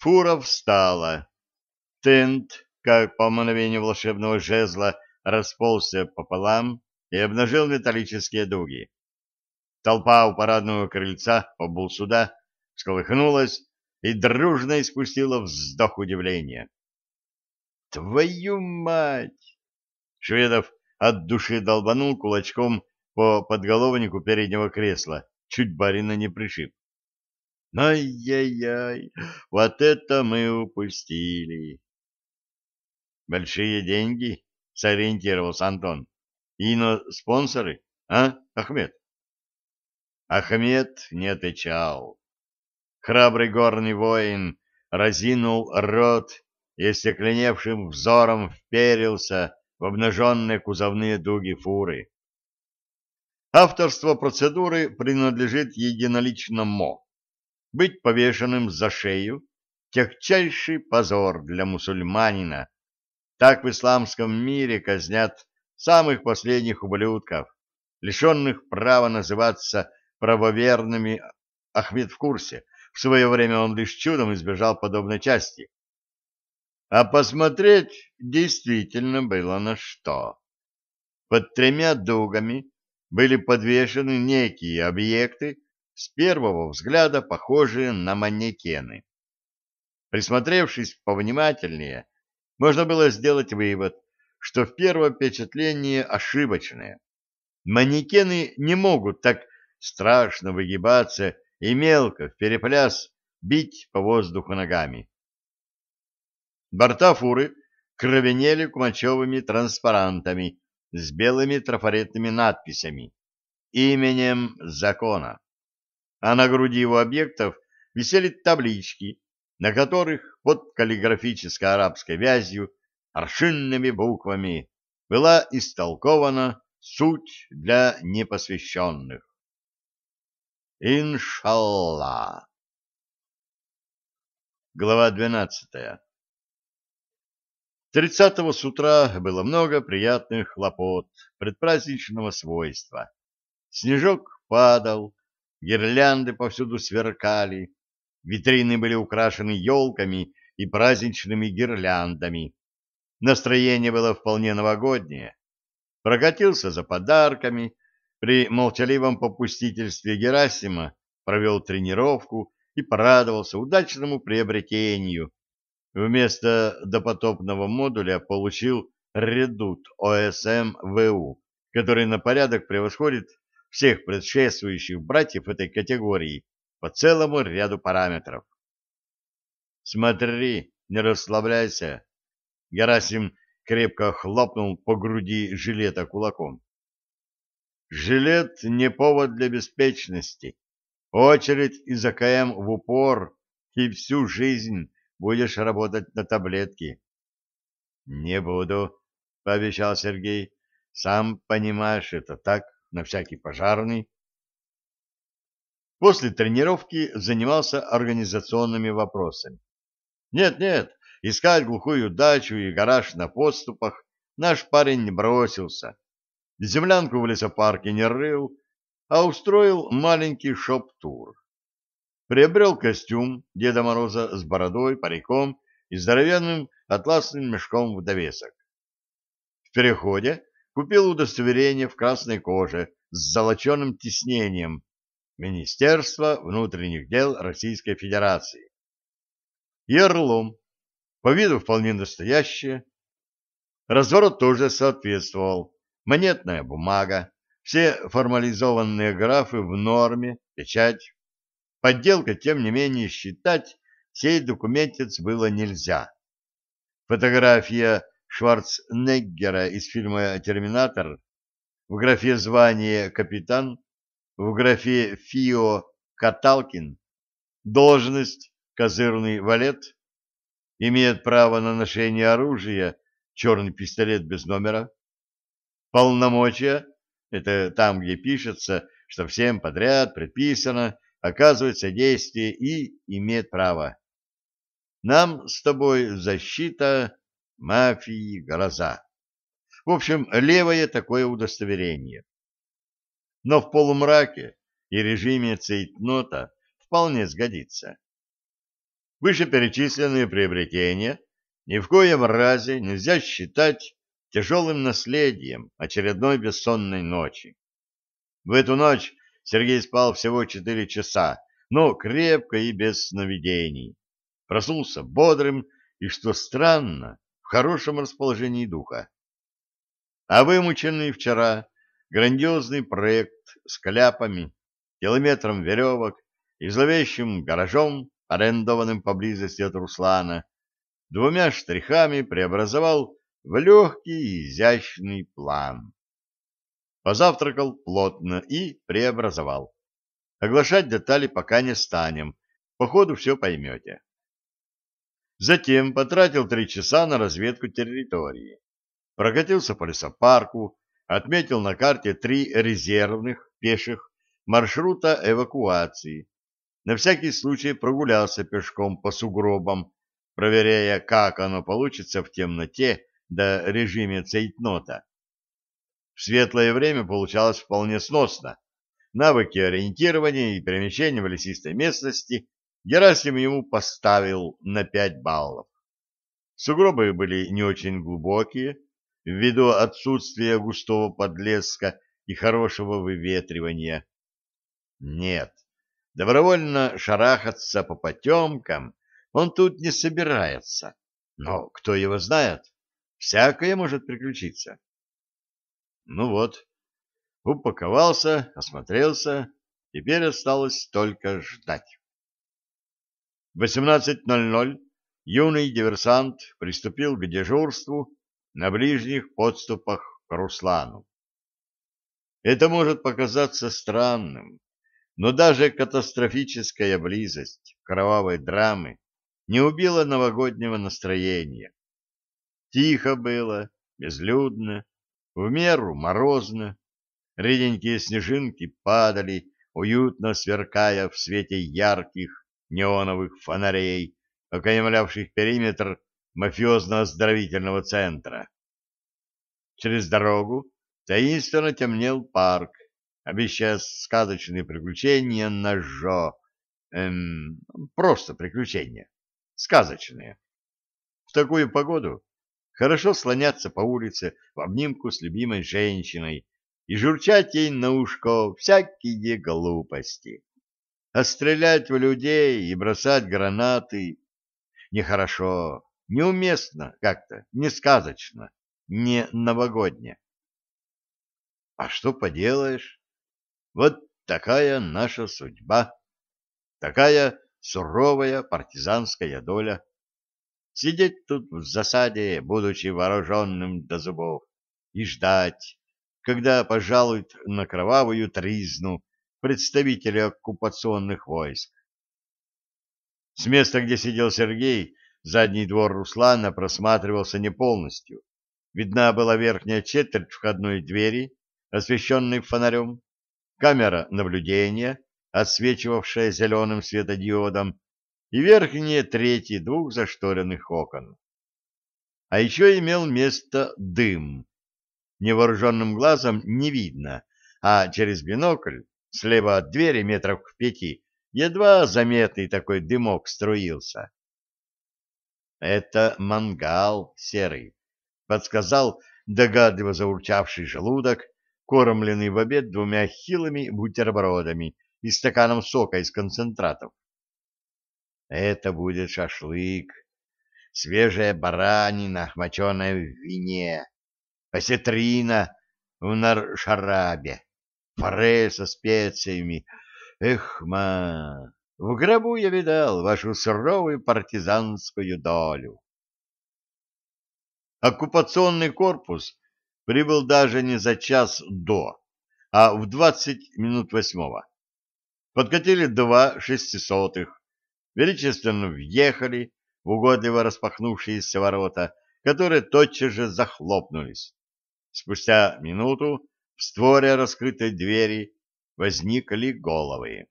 Фура встала. Тент, как по мановению волшебного жезла, расползся пополам и обнажил металлические дуги. Толпа у парадного крыльца сюда, сколыхнулась и дружно испустила вздох удивления. «Твою мать!» Шведов от души долбанул кулачком по подголовнику переднего кресла, чуть барина не пришиб. Ай-яй-яй, вот это мы упустили. Большие деньги, сориентировался Антон. Ино спонсоры, а, Ахмед? Ахмед не отвечал. Храбрый горный воин разинул рот и остекленевшим взором вперился в обнаженные кузовные дуги фуры. Авторство процедуры принадлежит единолично МО. Быть повешенным за шею — тягчайший позор для мусульманина. Так в исламском мире казнят самых последних ублюдков, лишенных права называться правоверными. Ахмед в курсе. В свое время он лишь чудом избежал подобной части. А посмотреть действительно было на что. Под тремя дугами были подвешены некие объекты, с первого взгляда похожие на манекены. Присмотревшись повнимательнее, можно было сделать вывод, что в первое впечатление ошибочное. Манекены не могут так страшно выгибаться и мелко в перепляс бить по воздуху ногами. Борта фуры кровенели кумачевыми транспарантами с белыми трафаретными надписями именем закона. А на груди его объектов висели таблички, на которых под каллиграфической арабской вязью аршинными буквами была истолкована суть для непосвященных. Иншалла. Глава двенадцатая. Тридцатого с утра было много приятных хлопот предпраздничного свойства. Снежок падал, гирлянды повсюду сверкали, витрины были украшены елками и праздничными гирляндами. Настроение было вполне новогоднее. Прокатился за подарками, при молчаливом попустительстве Герасима провел тренировку и порадовался удачному приобретению. Вместо допотопного модуля получил редут ОСМ-ВУ, который на порядок превосходит всех предшествующих братьев этой категории по целому ряду параметров. «Смотри, не расслабляйся!» Герасим крепко хлопнул по груди жилета кулаком. «Жилет не повод для беспечности. Очередь из АКМ в упор, и всю жизнь будешь работать на таблетки». «Не буду», — пообещал Сергей. «Сам понимаешь, это так, на всякий пожарный». После тренировки занимался организационными вопросами. Нет-нет, искать глухую дачу и гараж на подступах наш парень не бросился. Землянку в лесопарке не рыл, а устроил маленький шоп-тур. Приобрел костюм Деда Мороза с бородой, париком и здоровенным атласным мешком в довесок. В переходе купил удостоверение в красной коже с золоченым тиснением Министерства внутренних дел Российской Федерации. И орлом, по виду вполне настоящее. Разворот тоже соответствовал. Монетная бумага, все формализованные графы в норме, печать. Подделка, тем не менее, считать сей документец было нельзя. Фотография Шварценеггера из фильма «Терминатор» в графе «Звание капитан» в графе ФИО Каталкин, должность козырный валет, имеет право на ношение оружия, черный пистолет без номера, полномочия, это там, где пишется, что всем подряд предписано оказывать содействие и имеет право. Нам с тобой защита мафии гроза. В общем, левое такое удостоверение но в полумраке и режиме цейтнота вполне сгодится. Вышеперечисленные приобретения ни в коем разе нельзя считать тяжелым наследием очередной бессонной ночи. В эту ночь Сергей спал всего четыре часа, но крепко и без сновидений. Проснулся бодрым и, что странно, хорошем расположении духа. А вымученный вчера грандиозный проект с кляпами, километром веревок и зловещим гаражом, арендованным поблизости от Руслана, двумя штрихами преобразовал в легкий изящный план. Позавтракал плотно и преобразовал. Оглашать детали пока не станем, по ходу все поймете. Затем потратил три часа на разведку территории. Прокатился по лесопарку, отметил на карте три резервных пеших маршрута эвакуации. На всякий случай прогулялся пешком по сугробам, проверяя, как оно получится в темноте до режиме цейтнота. В светлое время получалось вполне сносно. Навыки ориентирования и перемещения в лесистой местности Герасим ему поставил на пять баллов. Сугробы были не очень глубокие, ввиду отсутствия густого подлеска и хорошего выветривания. Нет, добровольно шарахаться по потемкам он тут не собирается. Но кто его знает, всякое может приключиться. Ну вот, упаковался, осмотрелся, теперь осталось только ждать. В 18.00 юный диверсант приступил к дежурству на ближних подступах к Руслану. Это может показаться странным, но даже катастрофическая близость кровавой драмы не убила новогоднего настроения. Тихо было, безлюдно, в меру морозно, реденькие снежинки падали, уютно сверкая в свете ярких неоновых фонарей, окаймлявших периметр мафиозно-оздоровительного центра. Через дорогу таинственно темнел парк, обещая сказочные приключения на Жо. Эм, просто приключения сказочные. В такую погоду хорошо слоняться по улице в обнимку с любимой женщиной и журчать ей на ушко всякие глупости. А стрелять в людей и бросать гранаты нехорошо, неуместно как-то, не сказочно, не новогодне. А что поделаешь? Вот такая наша судьба, такая суровая партизанская доля. Сидеть тут в засаде, будучи вооруженным до зубов, и ждать, когда пожалуют на кровавую тризну представители оккупационных войск. С места, где сидел Сергей, задний двор Руслана просматривался не полностью. Видна была верхняя четверть входной двери, освещенной фонарем, камера наблюдения, отсвечивавшая зеленым светодиодом, и верхние трети двух зашторенных окон. А еще имел место дым. Невооруженным глазом не видно, а через бинокль, слева от двери метров в пяти, едва заметный такой дымок струился. «Это мангал серый», — подсказал догадливо заурчавший желудок, кормленный в обед двумя хилыми бутербродами и стаканом сока из концентратов. Это будет шашлык, свежая баранина, моченая в вине, осетрина в наршарабе, форель со специями. Эх, ма, в гробу я видал вашу суровую партизанскую долю. Оккупационный корпус прибыл даже не за час до, а в двадцать минут восьмого. Подкатили два шестисотых, величественно въехали в угодливо распахнувшиеся ворота, которые тотчас же захлопнулись. Спустя минуту в створе раскрытой двери возникли головы.